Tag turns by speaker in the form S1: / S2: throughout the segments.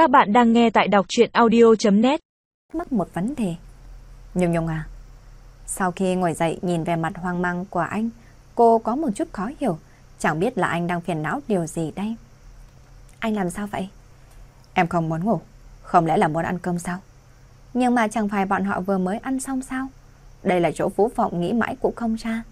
S1: Các bạn đang nghe tại đọc chuyện audio.net
S2: Mắc một vấn đề. Nhung Nhung à, sau khi ngồi dậy nhìn về mặt hoang mang của anh, cô có một chút khó hiểu, chẳng biết là anh đang phiền não điều gì đây. Anh làm sao vậy? Em không muốn ngủ, không lẽ là muốn ăn cơm sao? Nhưng mà chẳng phải bọn họ vừa mới ăn xong sao? Đây là chỗ Phú Vọng nghĩ mãi cũng không ra.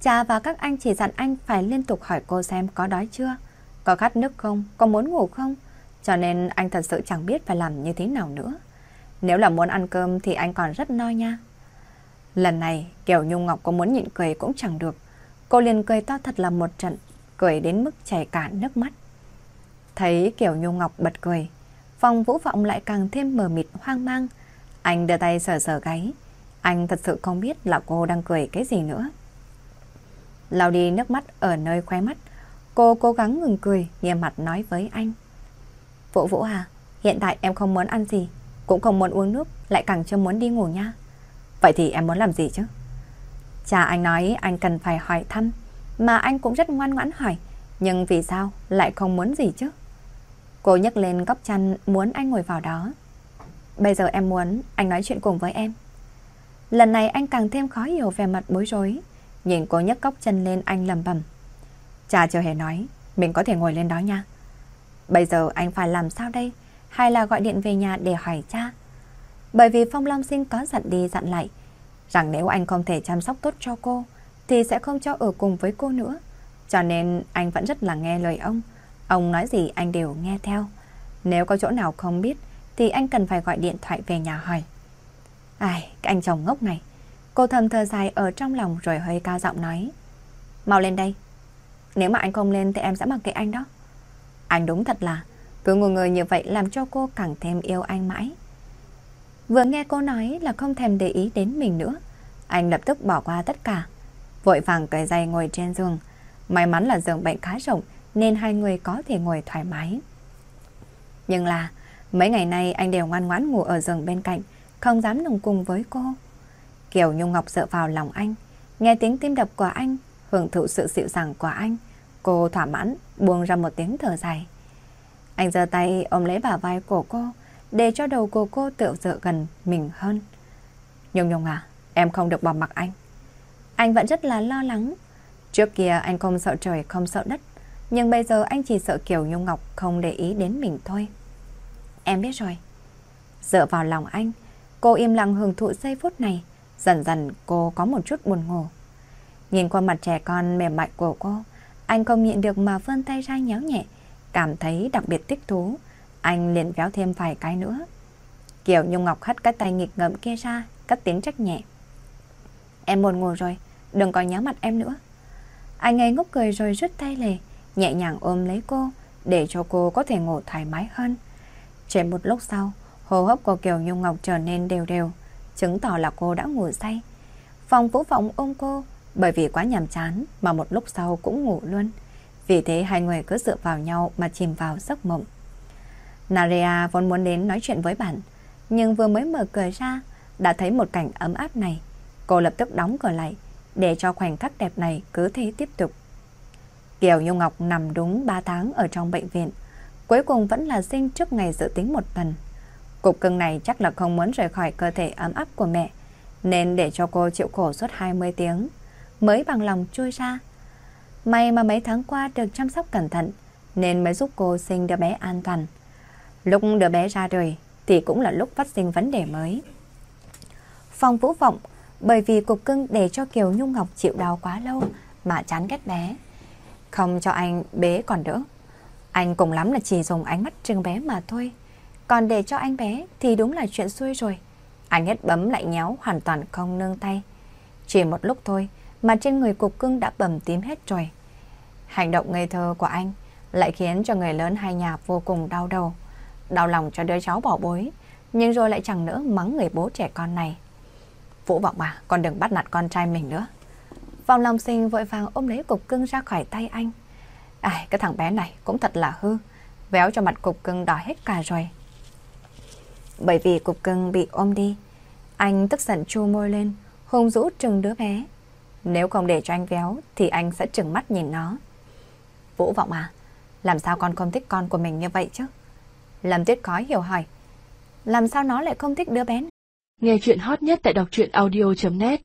S2: Cha và các anh chỉ dặn anh phải liên tục hỏi cô xem có đói chưa, có khát nước không, có muốn ngủ không. Cho nên anh thật sự chẳng biết phải làm như thế nào nữa. Nếu là muốn ăn cơm thì anh còn rất no nha. Lần này Kiều Nhung Ngọc có muốn nhịn cười cũng chẳng được. Cô liền cười to thật là một trận, cười đến mức chảy cả nước mắt. Thấy Kiều Nhung Ngọc bật cười, phòng vũ vọng lại càng thêm mờ mịt hoang mang. Anh đưa tay sờ sờ gáy. Anh thật sự không biết là cô đang cười cái gì nữa. Lau đi nước mắt ở nơi khóe mắt. Cô cố gắng ngừng cười, nghiêm mặt nói với anh. Vũ Vũ à, hiện tại em không muốn ăn gì, cũng không muốn uống nước, lại càng chưa muốn đi ngủ nha. Vậy thì em muốn làm gì chứ? Cha anh nói anh cần phải hỏi thăm, mà anh cũng rất ngoan ngoãn hỏi, nhưng vì sao lại không muốn gì chứ? Cô nhấc lên góc chăn muốn anh ngồi vào đó. Bây giờ em muốn anh nói chuyện cùng với em. Lần này anh càng thêm khó hiểu về mặt bối rối. Nhìn cô nhấc góc chân lên anh lầm bầm. Cha chưa hề nói, mình có thể ngồi lên đó nha. Bây giờ anh phải làm sao đây? Hay là gọi điện về nhà để hỏi cha? Bởi vì Phong Long Sinh có dặn đi dặn lại, rằng nếu anh không thể chăm sóc tốt cho cô, thì sẽ không cho ở cùng với cô nữa. Cho nên anh vẫn rất là nghe lời ông. Ông nói gì anh đều nghe theo. Nếu có chỗ nào không biết, thì anh cần phải gọi điện thoại về nhà hỏi. Ai, cái anh chồng ngốc này. Cô thầm thơ dài ở trong lòng rồi hơi cao giọng nói. Mau lên đây. Nếu mà anh không lên thì em sẽ mặc kệ anh đó. Anh đúng thật là cứ ngồi người như vậy làm cho cô càng thêm yêu anh mãi. Vừa nghe cô nói là không thèm để ý đến mình nữa. Anh lập tức bỏ qua tất cả. Vội vàng cởi giày ngồi trên giường. May mắn là giường bệnh khá rộng nên hai người có thể ngồi thoải mái. Nhưng là mấy ngày nay anh đều ngoan ngoãn ngủ ở giường bên cạnh, không dám nồng cùng với cô. Kiều Nhung Ngọc dựa vào lòng anh, nghe tiếng tim đập của anh, hưởng thụ sự dịu dàng của anh. Cô thỏa mãn buông ra một tiếng thở dài. Anh giơ tay ôm lấy bả vai của cô, để cho đầu của cô tựa dựa gần mình hơn. Nhung Nhung à, em không được bỏ mặc anh. Anh vẫn rất là lo lắng. Trước kia anh không sợ trời không sợ đất, nhưng bây giờ anh chỉ sợ Kiều Nhung Ngọc không để ý đến mình thôi. Em biết rồi. Dựa vào lòng anh, cô im lặng hưởng thụ giây phút này. Dần dần cô có một chút buồn ngủ. Nhìn qua mặt trẻ con mềm mại của cô, anh không nhịn được mà vươn tay ra nhéo nhẹ, cảm thấy đặc biệt thích thú. Anh liền véo thêm vài cái nữa. Kiều Nhung Ngọc hất cái tay nghịch ngợm kia ra, cất tiếng trách nhẹ. Em buồn ngủ rồi, đừng có nhớ mặt em nữa. Anh ngây ngốc cười rồi rút tay lề, nhẹ nhàng ôm lấy cô, để cho cô có thể ngủ thoải mái hơn. Chỉ một lúc sau, hô hấp của Kiều Nhung Ngọc trở nên đều đều, chứng tỏ là cô đã ngủ say. Phòng vũ vọng ôm cô, bởi vì quá nhàm chán mà một lúc sau cũng ngủ luôn. Vì thế hai người cứ dựa vào nhau mà chìm vào giấc mộng. Naria vốn muốn đến nói chuyện với bạn, nhưng vừa mới mở cửa ra, đã thấy một cảnh ấm áp này. Cô lập tức đóng cửa lại, để cho khoảnh khắc đẹp này cứ thế tiếp tục. Kiều Nhung Ngọc nằm đúng 3 tháng ở trong bệnh viện, cuối cùng vẫn là sinh trước ngày dự tính một tuần. Cục cưng này chắc là không muốn rời khỏi cơ thể ấm áp của mẹ, nên để cho cô chịu khổ suốt 20 tiếng, mới bằng lòng chui ra. May mà mấy tháng qua được chăm sóc cẩn thận, nên mới giúp cô sinh đứa bé an toàn. Lúc đứa bé ra đời thì cũng là lúc phát sinh vấn đề mới. Phòng vũ vọng, bởi vì cục cưng để cho Kiều Nhung Ngọc chịu đau quá lâu mà chán ghét bé. Không cho anh bế còn đỡ. Anh cùng lắm là chỉ dùng ánh mắt trừng bé mà thôi. Còn để cho anh bé thì đúng là chuyện xui rồi. Anh hết bấm lại nhéo hoàn toàn không nương tay. Chỉ một lúc thôi mà trên người cục cưng đã bầm tím hết rồi. Hành động ngây thơ của anh lại khiến cho người lớn hai nhà vô cùng đau đầu. Đau lòng cho đứa cháu bỏ bối, nhưng rồi lại chẳng nỡ mắng người bố trẻ con này. Vũ vọng bà, con đừng bắt nạt con trai mình nữa. Vòng lòng sinh vội vàng ôm lấy cục cưng ra khỏi tay anh. Ai, cái thằng bé này cũng thật là hư, véo cho mặt cục cưng đỏ hết cả rồi. Bởi vì cục cưng bị ôm đi, anh tức giận chu môi lên, hung dữ trừng đứa bé. Nếu không để cho anh véo thì anh sẽ trừng mắt nhìn nó. Vũ vọng à, làm sao con không thích con của mình như vậy chứ? Lâm Tuyết khó hiểu hỏi. Làm sao nó lại không thích đứa bé?
S1: Nghe chuyện hot nhất tại đọc truyện audio.net